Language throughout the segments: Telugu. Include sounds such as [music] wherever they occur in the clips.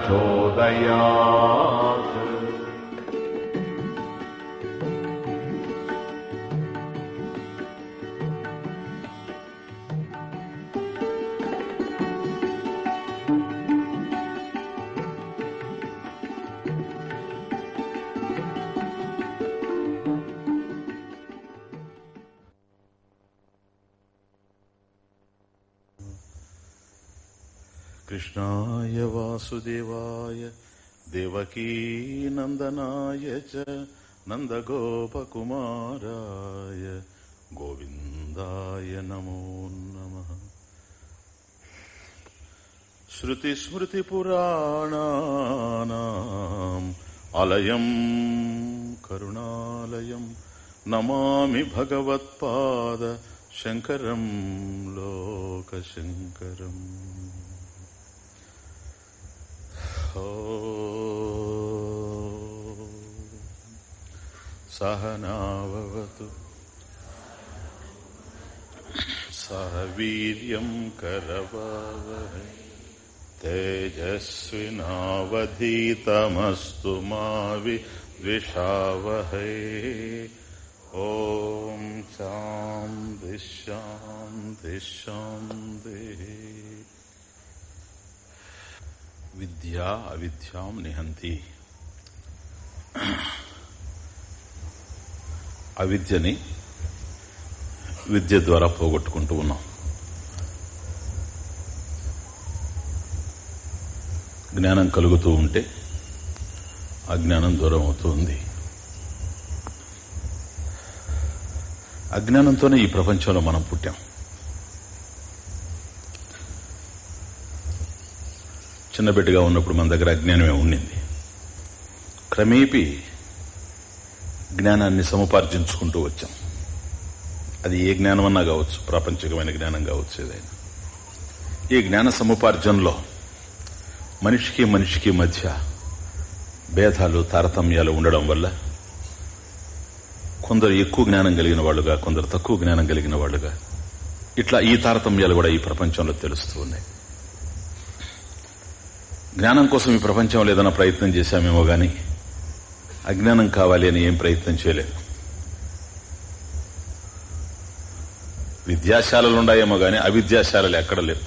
प्रचोदयात् देवकीनन्दनाय च नन्दगोपकुमाराय गोविन्दाय नमो नमः श्रुतिस्मृतिपुराणानाम् आलयम् करुणालयम् नमामि भगवत्पाद शङ्करम् लोकशङ्करम् सहनावतु सह वीर्यम् करवावहै तेजस्विनावधीतमस्तु मा विद्विषावहै ॐ शान्ति शान्ति शान्तिः विद्या अविद्याम् निहन्ति అవిద్యని విద్య ద్వారా పోగొట్టుకుంటూ ఉన్నాం. జ్ఞానం కలుగుతూ ఉంటే అజ్ఞానం దూరం అవుతుంది అజ్ఞానంతోనే ఈ ప్రపంచంలో మనం పుట్టాం. చిన్న బిడ్డగా ఉన్నప్పుడు మన దగ్గర అజ్ఞానమే ఉండింది. క్రమేపీ జ్ఞానాన్ని సముపార్జించుకుంటూ వచ్చాం. అది ఏ జ్ఞానమన్నా కావచ్చు ప్రాపంచికమైన జ్ఞానం కావచ్చు ఏదైనా. ఈ జ్ఞాన సముపార్జనలో మనిషికి మనిషికి మధ్య భేదాలు తారతమ్యాలు ఉండడం వల్ల కొందరు ఎక్కువ జ్ఞానం కలిగిన వాళ్ళుగా కొందరు తక్కువ జ్ఞానం కలిగిన వాళ్ళుగా ఇట్లా ఈ తారతమ్యాలు కూడా ఈ ప్రపంచంలో తెలుస్తూ ఉన్నాయి. జ్ఞానం కోసం ఈ ప్రపంచంలో ఏదైనా ప్రయత్నం చేశామేమో కానీ అజ్ఞానం కావాలి అని ఏం ప్రయత్నం చేయలేదు. విద్యాశాలలు ఉన్నాయేమో కానీ అవిద్యాశాలలు ఎక్కడ లేవు.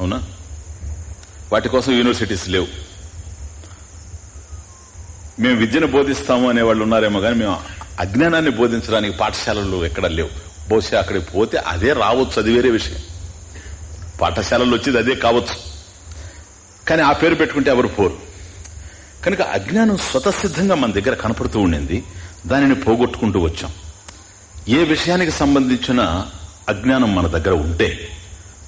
అవునా? వాటి కోసం యూనివర్సిటీస్ లేవు. మేము విద్యను బోధిస్తాము అనే వాళ్ళు ఉన్నారేమో కానీ మేము అజ్ఞానాన్ని బోధించడానికి పాఠశాలలు ఎక్కడ లేవు. బహుశా అక్కడికి పోతే అదే రావచ్చు అది వేరే విషయం. పాఠశాలలు వచ్చేది అదే కావచ్చు. కానీ ఆ పేరు పెట్టుకుంటే ఎవరు పోరు? కనుక అజ్ఞానం స్వతసిద్ధంగా మన దగ్గర కనపడుతూ ఉండింది దానిని పోగొట్టుకుంటూ వచ్చాం. ఏ విషయానికి సంబంధించిన అజ్ఞానం మన దగ్గర ఉంటే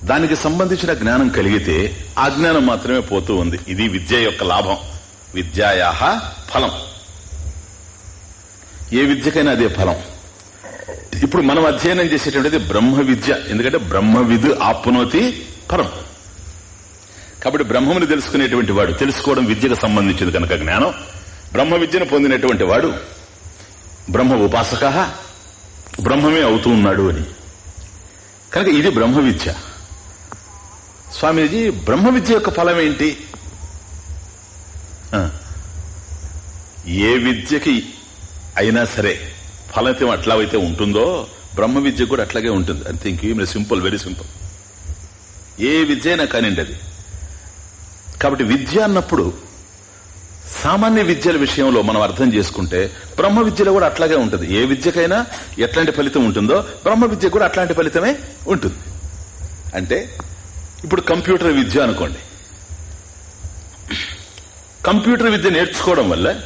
దానికి సంబంధించిన జ్ఞానం కలిగితే ఆ జ్ఞానం మాత్రమే పోతూ ఉంది. ఇది విద్య యొక్క లాభం. విద్యాయా ఫలం. ఏ విద్యకైనా అదే ఫలం. ఇప్పుడు మనం అధ్యయనం చేసేటువంటిది బ్రహ్మ విద్య. ఎందుకంటే బ్రహ్మ విధు ఆప్నోతి పరం కాబట్టి బ్రహ్మముని తెలుసుకునేటువంటి వాడు తెలుసుకోవడం విద్యకు సంబంధించింది కనుక జ్ఞానం. బ్రహ్మ విద్యను పొందినటువంటి వాడు బ్రహ్మ ఉపాసక బ్రహ్మమే అవుతూ ఉన్నాడు అని. కనుక ఇది బ్రహ్మ విద్య. స్వామీజీ బ్రహ్మ విద్య యొక్క ఫలం ఏంటి? ఆ, ఏ విద్యకి అయినా సరే ఫలితం అట్లా అయితే ఉంటుందో బ్రహ్మ విద్య కూడా అట్లాగే ఉంటుంది. అంతే ఇంకేం సింపుల్ వెరీ సింపుల్ ఏ విద్య అయినా కానివ్వండి అది. కాబట్టి విద్య అన్నప్పుడు సామాన్య విద్యల విషయంలో మనం అర్థం చేసుకుంటే బ్రహ్మ విద్యలో కూడా అట్లాగే ఉంటుంది. ఏ విద్యకైనా ఎట్లాంటి ఫలితం ఉంటుందో బ్రహ్మ విద్య కూడా అట్లాంటి ఫలితమే ఉంటుంది. అంటే ఇప్పుడు కంప్యూటర్ విద్య అనుకోండి. కంప్యూటర్ విద్య నేర్చుకోవడం వల్ల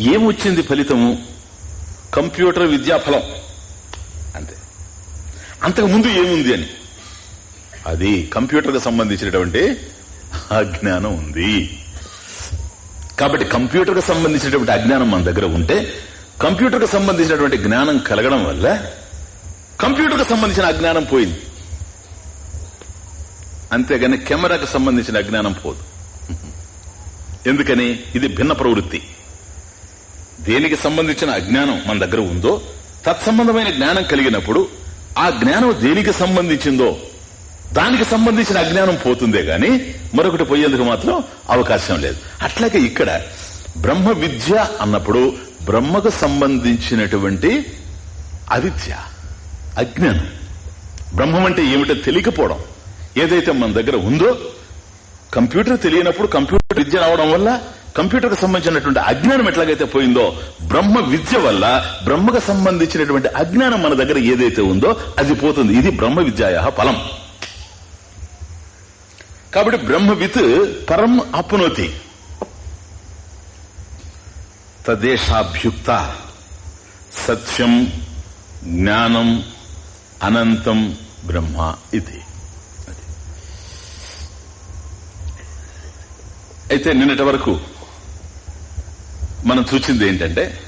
ఏమొచ్చింది ఫలితము? కంప్యూటర్ విద్యా ఫలం. అంతే. అంతకుముందు ఏముంది అని? అది కంప్యూటర్కు సంబంధించినటువంటి అజ్ఞానం ఉంది. కాబట్టి కంప్యూటర్కు సంబంధించినటువంటి అజ్ఞానం మన దగ్గర ఉంటే కంప్యూటర్కు సంబంధించినటువంటి జ్ఞానం కలగడం వల్ల కంప్యూటర్కు సంబంధించిన అజ్ఞానం పోయింది. అంతేగాని కెమెరాకు సంబంధించిన అజ్ఞానం పోదు. ఎందుకని? ఇది భిన్న ప్రవృత్తి. దేనికి సంబంధించిన అజ్ఞానం మన దగ్గర ఉందో తత్సంబంధమైన జ్ఞానం కలిగినప్పుడు ఆ జ్ఞానం దేనికి సంబంధించిందో దానికి సంబంధించిన అజ్ఞానం పోతుందే గాని మరొకటి పోయేందుకు మాత్రం అవకాశం లేదు. అట్లాగే ఇక్కడ బ్రహ్మ విద్య అన్నప్పుడు బ్రహ్మకు సంబంధించినటువంటి అవిద్య అజ్ఞానం. బ్రహ్మం అంటే ఏమిటో తెలియకపోవడం ఏదైతే మన దగ్గర ఉందో కంప్యూటర్ తెలియనప్పుడు కంప్యూటర్ విద్య రావడం వల్ల కంప్యూటర్కు సంబంధించినటువంటి అజ్ఞానం ఎట్లాగైతే పోయిందో బ్రహ్మ విద్య వల్ల బ్రహ్మకు సంబంధించినటువంటి అజ్ఞానం మన దగ్గర ఏదైతే ఉందో అది పోతుంది. ఇది బ్రహ్మ విద్యాయ ఫలం. కాబట్టి బ్రహ్మవిత్ పరం అప్నోతి. తదేశాభ్యుక్త సత్యం జ్ఞానం అనంతం బ్రహ్మ ఇది. అయితే నిన్నటి వరకు మనం చూసింది ఏంటంటే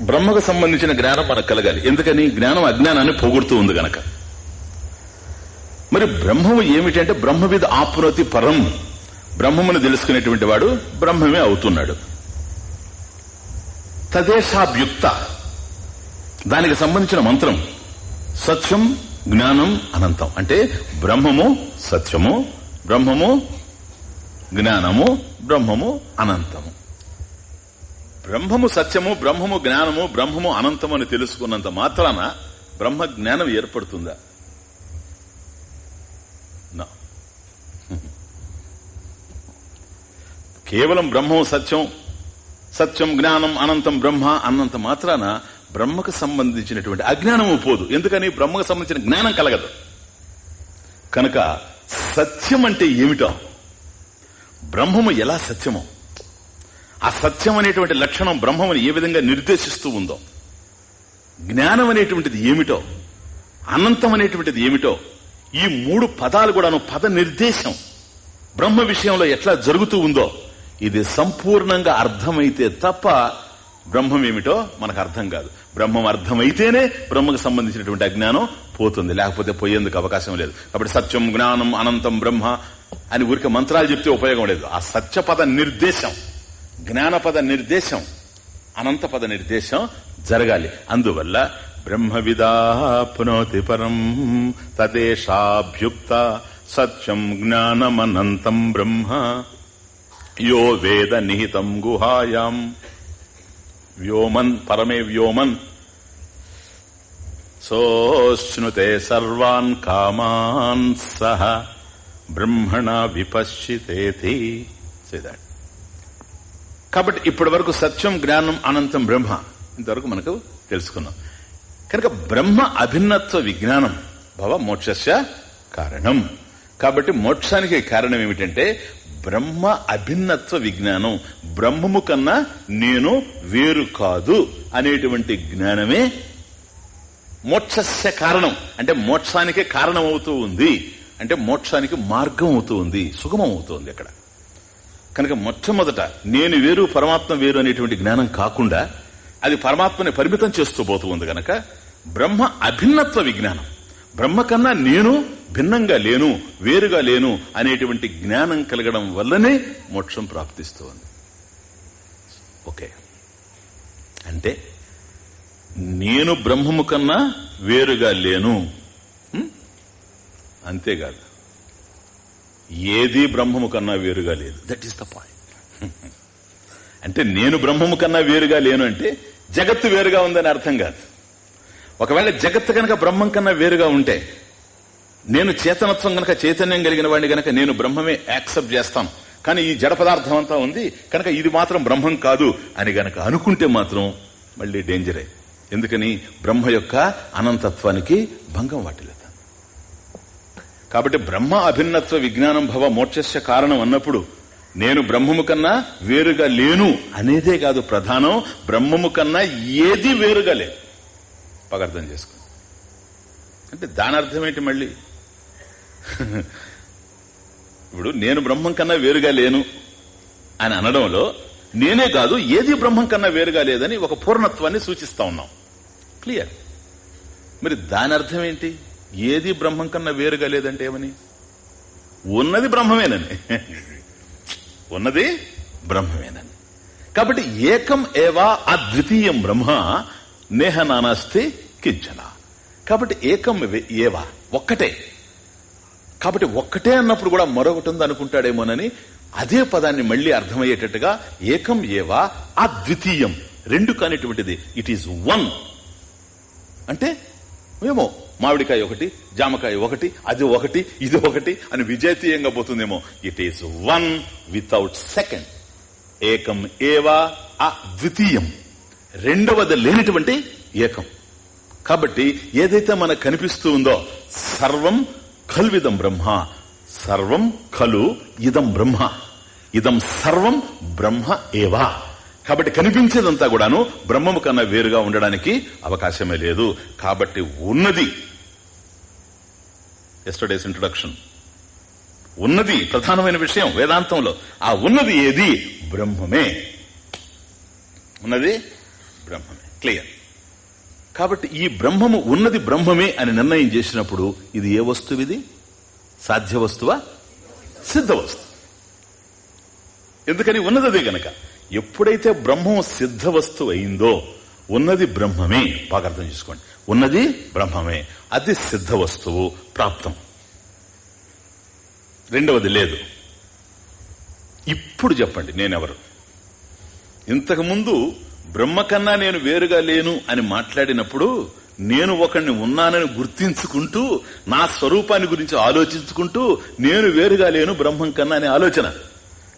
బ్రహ్మకు సంబంధించిన జ్ఞానం మనకు కలగాలి. ఎందుకని? జ్ఞానం అజ్ఞానాన్ని పోగొడుతూ ఉంది గనక. మరి బ్రహ్మము ఏమిటంటే బ్రహ్మవిధ ఆప్నోతి పరం. బ్రహ్మమును తెలుసుకునేటువంటి వాడు బ్రహ్మమే అవుతున్నాడు. తదేశాభ్యుక్త. దానికి సంబంధించిన మంత్రం. సత్యం జ్ఞానం అనంతం. అంటే బ్రహ్మము సత్యము బ్రహ్మము జ్ఞానము బ్రహ్మము అనంతము. బ్రహ్మము సత్యము బ్రహ్మము జ్ఞానము బ్రహ్మము అనంతము అని తెలుసుకున్నంత మాత్రాన బ్రహ్మ జ్ఞానం ఏర్పడుతుందా? కేవలం బ్రహ్మం సత్యం. సత్యం జ్ఞానం అనంతం బ్రహ్మ అన్నంత మాత్రాన బ్రహ్మకు సంబంధించినటువంటి అజ్ఞానము పోదు. ఎందుకని? బ్రహ్మకు సంబంధించిన జ్ఞానం కలగదు. కనుక సత్యం అంటే ఏమిటో? బ్రహ్మము ఎలా సత్యమో? ఆ సత్యం అనేటువంటి లక్షణం బ్రహ్మముని ఏ విధంగా నిర్దేశిస్తూ ఉందో? జ్ఞానం అనేటువంటిది ఏమిటో? అనంతం అనేటువంటిది ఏమిటో? ఈ మూడు పదాలు కూడాను పద నిర్దేశం. బ్రహ్మ విషయంలో ఎట్లా జరుగుతూ ఉందో? ఇది సంపూర్ణంగా అర్థమైతే తప్ప బ్రహ్మం ఏమిటో మనకు అర్థం కాదు. బ్రహ్మం అర్థమైతేనే బ్రహ్మకు సంబంధించినటువంటి అజ్ఞానం పోతుంది. లేకపోతే పోయేందుకు అవకాశం లేదు. కాబట్టి సత్యం జ్ఞానం అనంతం బ్రహ్మ అని ఊరికే మంత్రాలు చెప్తే ఉపయోగం లేదు. ఆ సత్యపద నిర్దేశం జ్ఞానపద నిర్దేశం అనంత పద నిర్దేశం జరగాలి. అందువల్ల బ్రహ్మవిదాప్నోతి పరం తదేశాభ్యుక్త సత్యం జ్ఞానమనంతం బ్రహ్మ యో వేద నిహితం గుహాయాం వ్యోమన్ పరమే వ్యోమన్ సోశ్నుతే సర్వాన్ కామాన్ సహ బ్రహ్మణ విపశ్చితేతి కాబట్టి ఇప్పటి వరకు సత్యం జ్ఞానం అనంతం బ్రహ్మ ఇంతవరకు మనకు తెలుసుకున్నాం. కనుక బ్రహ్మ అభిన్నత్వ విజ్ఞానం భవ మోక్ష కారణం. కాబట్టి మోక్షానికి కారణం ఏమిటంటే బ్రహ్మ అభిన్నత్వ విజ్ఞానం. బ్రహ్మము కన్నా నేను వేరు కాదు అనేటువంటి జ్ఞానమే మోక్షస్య కారణం. అంటే మోక్షానికే కారణం అవుతూ ఉంది. అంటే మోక్షానికి మార్గం అవుతూ ఉంది. సుగమం అవుతుంది అక్కడ. కనుక మొట్టమొదట నేను వేరు పరమాత్మ వేరు అనేటువంటి జ్ఞానం కాకుండా అది పరమాత్మని పరిమితం చేస్తూ పోతూ ఉంది గనక బ్రహ్మ అభిన్నత్వ విజ్ఞానం. బ్రహ్మ కన్నా నేను భిన్నంగా లేను వేరుగా లేను అనేటువంటి జ్ఞానం కలగడం వల్లనే మోక్షం ప్రాప్తిస్తుంది. ఓకే. అంటే నేను బ్రహ్మము కన్నా వేరుగా లేను. అంతేకాదు. ఏది బ్రహ్మము కన్నా వేరుగా లేదు. దట్ ఈస్ ద పాయింట్ అంటే నేను బ్రహ్మము కన్నా వేరుగా లేను అంటే జగత్తు వేరుగా ఉందని అర్థం కాదు. ఒకవేళ జగత్తు కనుక బ్రహ్మం కన్నా వేరుగా ఉంటే నేను చేతనత్వం గనక చైతన్యం కలిగిన వాడిని గనక నేను బ్రహ్మమే యాక్సెప్ట్ చేస్తాను. కానీ ఈ జడ పదార్థం అంతా ఉంది కనుక ఇది మాత్రం బ్రహ్మం కాదు అని గనక అనుకుంటే మాత్రం మళ్ళీ డేంజరే. ఎందుకని? బ్రహ్మ యొక్క అనంతత్వానికి భంగం వాటిల్లేదు కాబట్టి బ్రహ్మ అభిన్నత్వ విజ్ఞానం భవ మోక్షస్య కారణం అన్నప్పుడు నేను బ్రహ్మము కన్నా వేరుగా లేను అనేదే కాదు ప్రధానం. బ్రహ్మము కన్నా ఏది వేరుగా లేదు. బాగా అర్థం చేసుకో. అంటే దాని అర్థం ఏంటి మళ్ళీ? ఇప్పుడు నేను బ్రహ్మం కన్నా వేరుగా లేను అని అనడంలో నేనే కాదు ఏది బ్రహ్మం కన్నా వేరుగా లేదని ఒక పూర్ణత్వాన్ని సూచిస్తా ఉన్నాం. క్లియర్? మరి దాని అర్థం ఏంటి? ఏది బ్రహ్మం కన్నా వేరుగా లేదంటే ఏమని? ఉన్నది బ్రహ్మమేనని. ఉన్నది బ్రహ్మమేనని. కాబట్టి ఏకం ఏవా అద్వితీయం బ్రహ్మ నేహ నానాస్తే కించన కాబట్టి ఏకం ఏవా? ఒక్కటే. కాబట్టి ఒక్కటే అన్నప్పుడు కూడా మరొకటి ఉంది అనుకుంటాడేమోనని అదే పదాన్ని మళ్ళీ అర్థమయ్యేటట్టుగా ఏకం ఏవా అద్వితీయం రెండు కానిటువంటిది. ఇట్ ఈజ్ వన్ అంటే ఏమో మామిడికాయ ఒకటి జామకాయ ఒకటి అది ఒకటి ఇది ఒకటి అని విజాతీయంగా పోతుందేమో. It is one without second ఏకం ఏవా అద్వితీయం. రెండవది లేనటువంటి ఏకం. కాబట్టి ఏదైతే మనకు కనిపిస్తూ ఉందో సర్వం కల్విదం బ్రహ్మ సర్వం కలు ఇదం బ్రహ్మ ఇదం సర్వం బ్రహ్మ ఏవా. కాబట్టి కనిపించేదంతా కూడాను బ్రహ్మము కన్నా వేరుగా ఉండడానికి అవకాశమే లేదు. కాబట్టి ఉన్నది. ఎస్టర్డేస్ ఇంట్రొడక్షన్ ఉన్నది ప్రధానమైన విషయం వేదాంతంలో. ఆ ఉన్నది ఏది? బ్రహ్మమే. ఉన్నది? బ్రహ్మమే. క్లియర్ కాబట్టి ఈ బ్రహ్మము ఉన్నది బ్రహ్మమే అని నిర్ణయం చేసినప్పుడు ఇది ఏ వస్తువు ఇది? సాధ్య వస్తువా? సిద్ధ వస్తువు. ఎందుకని? ఉన్నదే గనక. ఎప్పుడైతే బ్రహ్మం సిద్ధ వస్తువు అయిందో ఉన్నది బ్రహ్మమే. బాగా అర్థం చేసుకోండి. ఉన్నది బ్రహ్మమే. అది సిద్ధ వస్తువు ప్రాప్తం. రెండవది లేదు. ఇప్పుడు చెప్పండి నేనెవరు? ఇంతకు ముందు బ్రహ్మ కన్నా నేను వేరుగా లేను అని మాట్లాడినప్పుడు నేను ఒకడిని ఉన్నానని గుర్తించుకుంటూ నా స్వరూపాన్ని గురించి ఆలోచించుకుంటూ నేను వేరుగా లేను బ్రహ్మం కన్నా అనే ఆలోచన.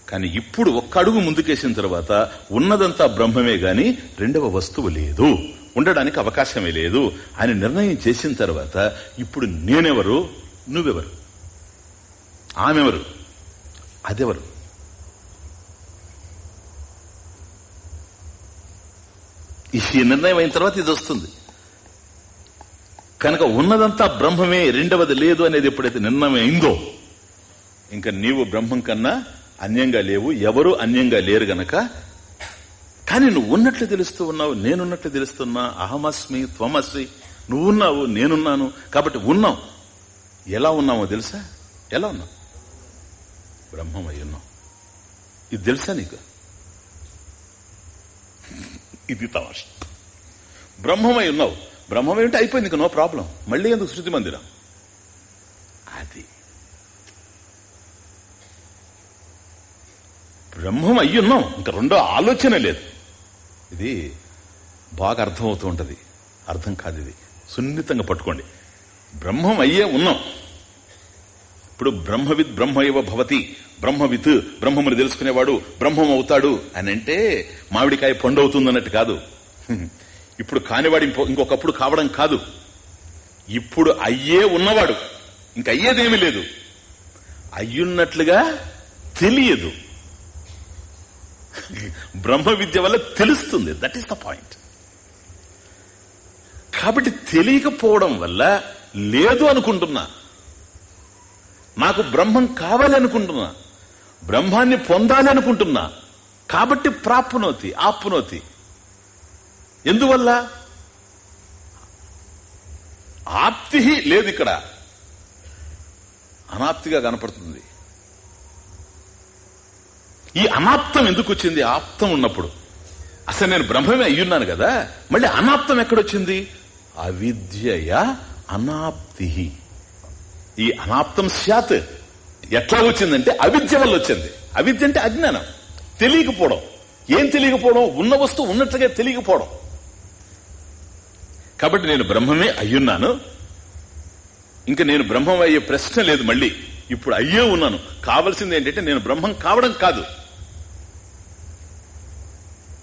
కానీ ఇప్పుడు ఒక్క అడుగు ముందుకేసిన తర్వాత ఉన్నదంతా బ్రహ్మమే గాని రెండవ వస్తువు లేదు. ఉండడానికి అవకాశమే లేదు అని నిర్ణయం చేసిన తర్వాత ఇప్పుడు నేనెవరు? నువ్వెవరు? ఆమెవరు? అదెవరు? ఈ నిర్ణయం అయిన తర్వాత ఇది వస్తుంది. కనుక ఉన్నదంతా బ్రహ్మమే రెండవది లేదు అనేది ఎప్పుడైతే నిర్ణయం అయిందో ఇంకా నీవు బ్రహ్మం కన్నా అన్యంగా లేవు ఎవరు అన్యంగా లేరు గనక కానీ నువ్వు ఉన్నట్లు తెలుస్తూ ఉన్నావు నేనున్నట్లు తెలుస్తున్నా అహమస్మి త్వమస్మి నువ్వున్నావు నేనున్నాను కాబట్టి ఉన్నావు. ఎలా ఉన్నావో తెలుసా? ఎలా ఉన్నావు? బ్రహ్మం అయి ఉన్నావు. ఇది తెలుసా నీకు? ఇది తమాష. బ్రహ్మమై ఉన్నావు. బ్రహ్మం ఏంటి అయిపోయింది ఇంకా నో ప్రాబ్లం. మళ్ళీ ఎందుకు శృతి మందిరం? అది. బ్రహ్మం అయ్యి ఉన్నాం. ఇంకా రెండో ఆలోచన లేదు. ఇది బాగా అర్థమవుతూ ఉంటది. అర్థం కాదు ఇది. సున్నితంగా పట్టుకోండి. బ్రహ్మం అయ్యే ఉన్నాం. ఇప్పుడు బ్రహ్మవిత్ బ్రహ్మ ఇవ భవతి బ్రహ్మవిత్ బ్రహ్మముని తెలుసుకునేవాడు బ్రహ్మం అవుతాడు అని అంటే మామిడికాయ పండు అవుతుంది అన్నట్టు కాదు. [laughs] ఇప్పుడు కానివాడు ఇంకో- ఇంకొకప్పుడు కావడం కాదు. ఇప్పుడు అయ్యే ఉన్నవాడు. ఇంక అయ్యేదేమీ లేదు. అయ్యున్నట్లుగా తెలియదు. [laughs] బ్రహ్మ విద్య వల్ల తెలుస్తుంది. దట్ ఈస్ ద పాయింట్ కాబట్టి తెలియకపోవడం వల్ల లేదు అనుకుంటున్నా. నాకు బ్రహ్మం కావాలి అనుకుంటున్నా బ్రహ్మాన్ని పొందాలి అనుకుంటున్నా కాబట్టి ప్రాప్నోతి ఆప్నోతి. ఎందువల్ల? ఆప్తి లేదు ఇక్కడ. అనాప్తిగా కనపడుతుంది. ఈ అనాప్తం ఎందుకు వచ్చింది? ఆప్తం ఉన్నప్పుడు. అసలు నేను బ్రహ్మమే అయ్యున్నాను కదా. మళ్ళీ అనాప్తం ఎక్కడొచ్చింది? అవిద్యయ అనాప్తి ఈ అనాప్తం శాత్ ఎట్లా వచ్చిందంటే అవిద్య వల్ల వచ్చింది. అవిద్య అంటే అజ్ఞానం. తెలియకపోవడం. ఏం తెలియకపోవడం? ఉన్న వస్తువు ఉన్నట్లుగా తెలియకపోవడం. కాబట్టి నేను బ్రహ్మమే అయ్యున్నాను. ఇంకా నేను బ్రహ్మం అయ్యే ప్రశ్న లేదు మళ్ళీ. ఇప్పుడు అయ్యే ఉన్నాను. కావలసింది ఏంటంటే నేను బ్రహ్మం కావడం కాదు.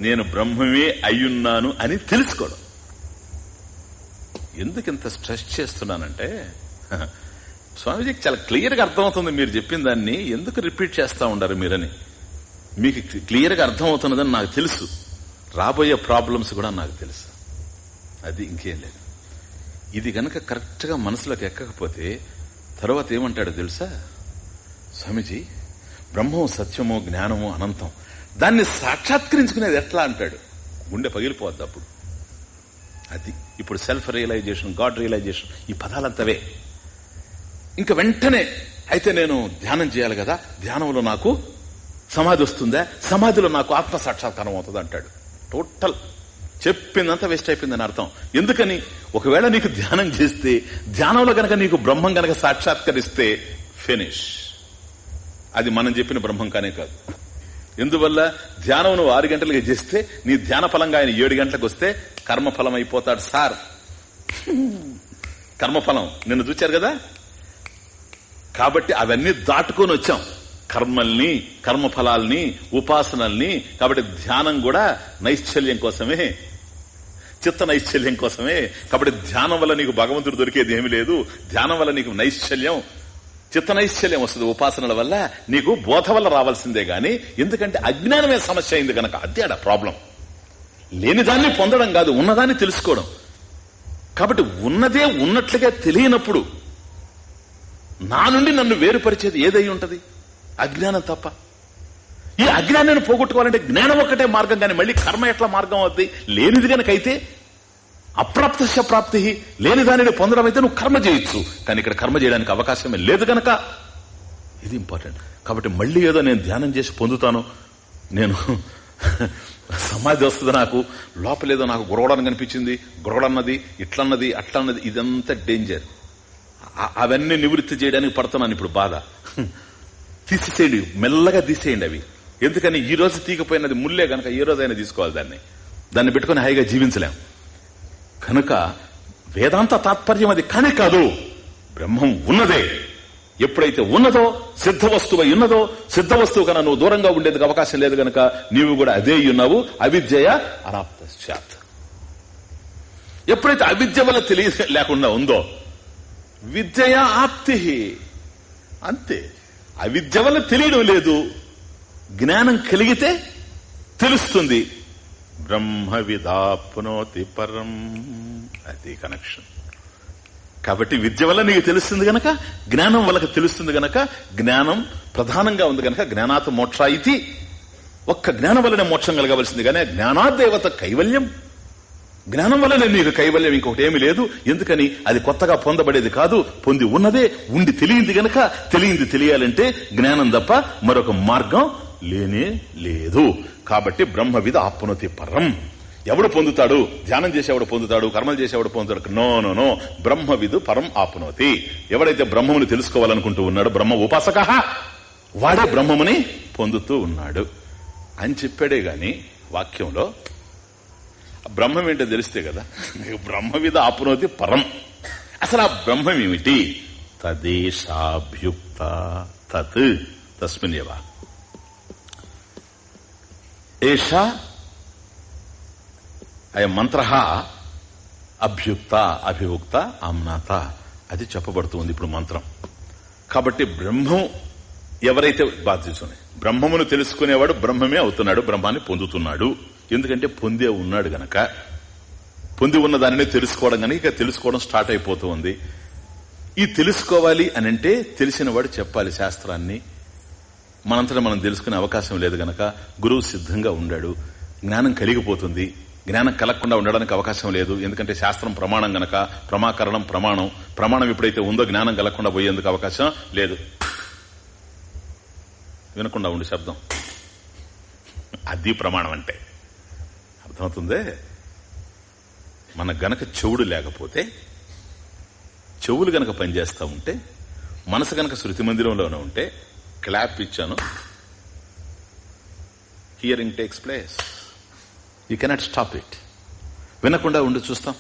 నేను బ్రహ్మమే అయ్యున్నాను అని తెలుసుకోవడం. ఎందుకు ఇంత స్ట్రెస్ చేస్తున్నానంటే స్వామీజీకి చాలా క్లియర్గా అర్థమవుతుంది మీరు చెప్పిన దాన్ని. ఎందుకు రిపీట్ చేస్తా ఉండారు మీరని? మీకు క్లియర్గా అర్థమవుతున్నదని నాకు తెలుసు. రాబోయే ప్రాబ్లమ్స్ కూడా నాకు తెలుసు. అది ఇంకేం లేదు. ఇది గనక కరెక్ట్గా మనసులోకి ఎక్కకపోతే తర్వాత ఏమంటాడో తెలుసా? స్వామీజీ బ్రహ్మం సత్యము జ్ఞానము అనంతం. దాన్ని సాక్షాత్కరించుకునేది ఎట్లా అంటాడు? గుండె పగిలిపోద్ది అప్పుడు. అది ఇప్పుడు సెల్ఫ్ రియలైజేషన్ గాడ్ రియలైజేషన్ ఈ పదాలంతవే. ఇంకా వెంటనే అయితే నేను ధ్యానం చేయాలి కదా ధ్యానంలో నాకు సమాధి వస్తుందా? సమాధిలో నాకు ఆత్మ సాక్షాత్కారం అవుతుంది అంటాడు. టోటల్ చెప్పిందంతా వేస్ట్ అయిపోయిందని అర్థం. ఎందుకని? ఒకవేళ నీకు ధ్యానం చేస్తే ధ్యానంలో గనక నీకు బ్రహ్మం గనక సాక్షాత్కరిస్తే ఫినిష్ అది మనం చెప్పిన బ్రహ్మం కానే కాదు. ఎందువల్ల? ధ్యానం నువ్వు ఆరు గంటలకి చేస్తే నీ ధ్యాన ఫలంగా ఆయన ఏడు గంటలకు వస్తే కర్మఫలం అయిపోతాడు సార్. కర్మఫలం. నిన్ను చూచారు కదా? కాబట్టి అవన్నీ దాటుకొని వచ్చాం. కర్మల్ని కర్మఫలాల్ని ఉపాసనల్ని కాబట్టి ధ్యానం కూడా నైశ్చల్యం కోసమే. చిత్త నైశ్చల్యం కోసమే. కాబట్టి ధ్యానం వల్ల నీకు భగవంతుడు దొరికేది ఏమి లేదు. ధ్యానం వల్ల నీకు నైశ్చల్యం చిత్త నైశ్చల్యం వస్తుంది. ఉపాసనల వల్ల నీకు బోధ వల్ల రావాల్సిందే గాని ఎందుకంటే అజ్ఞానమే సమస్య అయింది గనక అదే ఆడ ప్రాబ్లం లేని దాన్ని పొందడం కాదు ఉన్నదాన్ని తెలుసుకోవడం. కాబట్టి ఉన్నదే ఉన్నట్లుగా తెలియనప్పుడు నా నుండి నన్ను వేరుపరిచేది ఏదై ఉంటది? అజ్ఞానం తప్ప. ఈ అజ్ఞానాన్ని పోగొట్టుకోవాలంటే జ్ఞానం ఒక్కటే మార్గం కానీ మళ్ళీ కర్మ ఎట్లా మార్గం అవుద్ది? లేనిది కనుకైతే అప్రాప్తశ ప్రాప్తి లేని దానిని పొందడం అయితే నువ్వు కర్మ చేయొచ్చు. కానీ ఇక్కడ కర్మ చేయడానికి అవకాశమే లేదు గనక. ఇది ఇంపార్టెంట్ కాబట్టి మళ్ళీ ఏదో నేను ధ్యానం చేసి పొందుతాను. నేను [laughs] సమాధి వస్తుంది నాకు. లోపలేదో నాకు గురవడానికి కనిపించింది. గురవడన్నది ఇట్లన్నది అట్లన్నది ఇదంతా డేంజర్ అవన్నీ నివృత్తి చేయడానికి పడుతున్నాను ఇప్పుడు బాధ. తీసేసేయండి మెల్లగా తీసేయండి అవి. ఎందుకని ఈ రోజు తీకపోయినది ముల్లే గనక ఏ రోజైనా తీసుకోవాలి దాన్ని. దాన్ని పెట్టుకుని హాయిగా జీవించలేం. కనుక వేదాంత తాత్పర్యం అది కానే కాదు. బ్రహ్మం ఉన్నదే. ఎప్పుడైతే ఉన్నదో సిద్ధ వస్తువు ఉన్నదో సిద్ధ వస్తువు కన్నా నువ్వు దూరంగా ఉండేందుకు అవకాశం లేదు గనక నీవు కూడా అదే ఉన్నావు. అవిద్యయ అనాప్త ఎప్పుడైతే అవిద్య వల్ల తెలియ లేకుండా ఉందో విద్యయ ఆప్తి. అంతే. అవిద్య వల్ల తెలియడం లేదు. జ్ఞానం కలిగితే తెలుస్తుంది. బ్రహ్మ విధాప్నోతి పరం. అది కనెక్షన్ కాబట్టి విద్య వల్ల నీకు తెలుస్తుంది గనక జ్ఞానం వల్ల తెలుస్తుంది గనక జ్ఞానం ప్రధానంగా ఉంది గనక జ్ఞానాత్ మోక్ష ఇది. ఒక్క జ్ఞానం వల్లనే మోక్షం కలగవలసింది. కానీ జ్ఞానాదేవత కైవల్యం. జ్ఞానం వల్లనే మీకు కైవల్యం ఇంకొకటి ఏమి లేదు. ఎందుకని? అది కొత్తగా పొందబడేది కాదు. పొంది ఉన్నదే. ఉండి తెలియంది గనక తెలియంది తెలియాలంటే జ్ఞానం తప్ప మరొక మార్గం లేనే లేదు. కాబట్టి బ్రహ్మవిధ ఆప్నోతి పరం. ఎవడు పొందుతాడు? ధ్యానం చేసేవాడు పొందుతాడు? కర్మలు చేసేవాడు పొందుతాడు? No no no. బ్రహ్మవిధు పరం ఆప్నోతి. ఎవడైతే బ్రహ్మముని తెలుసుకోవాలనుకుంటూ ఉన్నాడు బ్రహ్మ ఉపాసక. వాడే బ్రహ్మముని పొందుతూ ఉన్నాడు. అని చెప్పాడే గాని వాక్యంలో బ్రహ్మం ఏంటో తెలిస్తే కదా. బ్రహ్మవిధ ఆపునోతి పరం. అసలు ఆ బ్రహ్మం ఏమిటి? తదేశాభ్యుక్త తత్. తస్మిన్యవ ఏష అయం మంత్ర అభ్యుక్త అభిభుక్త అమ్నాత అది చెప్పబడుతుంది ఇప్పుడు మంత్రం. కాబట్టి బ్రహ్మం ఎవరైతే బాధిస్తున్నాయి బ్రహ్మమును తెలుసుకునేవాడు బ్రహ్మమే అవుతున్నాడు బ్రహ్మాన్ని పొందుతున్నాడు. ఎందుకంటే పొందే ఉన్నాడు గనక. పొంది ఉన్న దానిని తెలుసుకోవడం గనక ఇక తెలుసుకోవడం స్టార్ట్ అయిపోతూ ఉంది ఈ తెలుసుకోవాలి అని అంటే తెలిసిన వాడు చెప్పాలి శాస్త్రాన్ని. మనంతటా మనం తెలుసుకునే అవకాశం లేదు గనక. గురువు సిద్ధంగా ఉండాడు. జ్ఞానం కలిగిపోతుంది. జ్ఞానం కలగకుండా ఉండడానికి అవకాశం లేదు. ఎందుకంటే శాస్త్రం ప్రమాణం గనక ప్రమాకరణం ప్రమాణం. ప్రమాణం ఎప్పుడైతే ఉందో జ్ఞానం కలగకుండా పోయేందుకు అవకాశం లేదు. వినకుండా ఉండి శబ్దం. అది ప్రమాణం అంటే. అర్థమవుతుందే? మన గనక చెవుడు లేకపోతే చెవులు గనక పనిచేస్తూ ఉంటే మనసు గనక శృతి మందిరంలోనే ఉంటే క్లాప్ ఇచ్చాను. Hearing takes place you cannot stop it వినకుండా ఉండి చూస్తాం.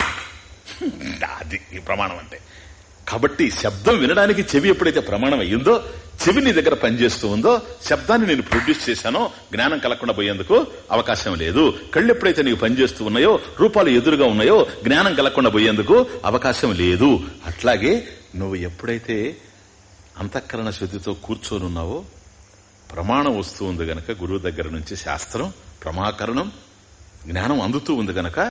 [laughs] అది ఈ ప్రమాణం అంటే. కాబట్టి శబ్దం వినడానికి చెవి ఎప్పుడైతే ప్రమాణం అయ్యిందో చెవి నీ దగ్గర పనిచేస్తూ ఉందో శబ్దాన్ని నేను ప్రొడ్యూస్ చేశానో జ్ఞానం కలగకుండా పోయేందుకు అవకాశం లేదు. కళ్ళు ఎప్పుడైతే నీకు పనిచేస్తూ ఉన్నాయో రూపాలు ఎదురుగా ఉన్నాయో జ్ఞానం కలగకుండా పోయేందుకు అవకాశం లేదు. అట్లాగే నువ్వు ఎప్పుడైతే అంతఃకరణ శుద్ధితో కూర్చోనున్నావో ప్రమాణం వస్తూ ఉంది గనక గురువు దగ్గర నుంచి శాస్త్రం ప్రమాకరణం జ్ఞానం అందుతూ ఉంది గనక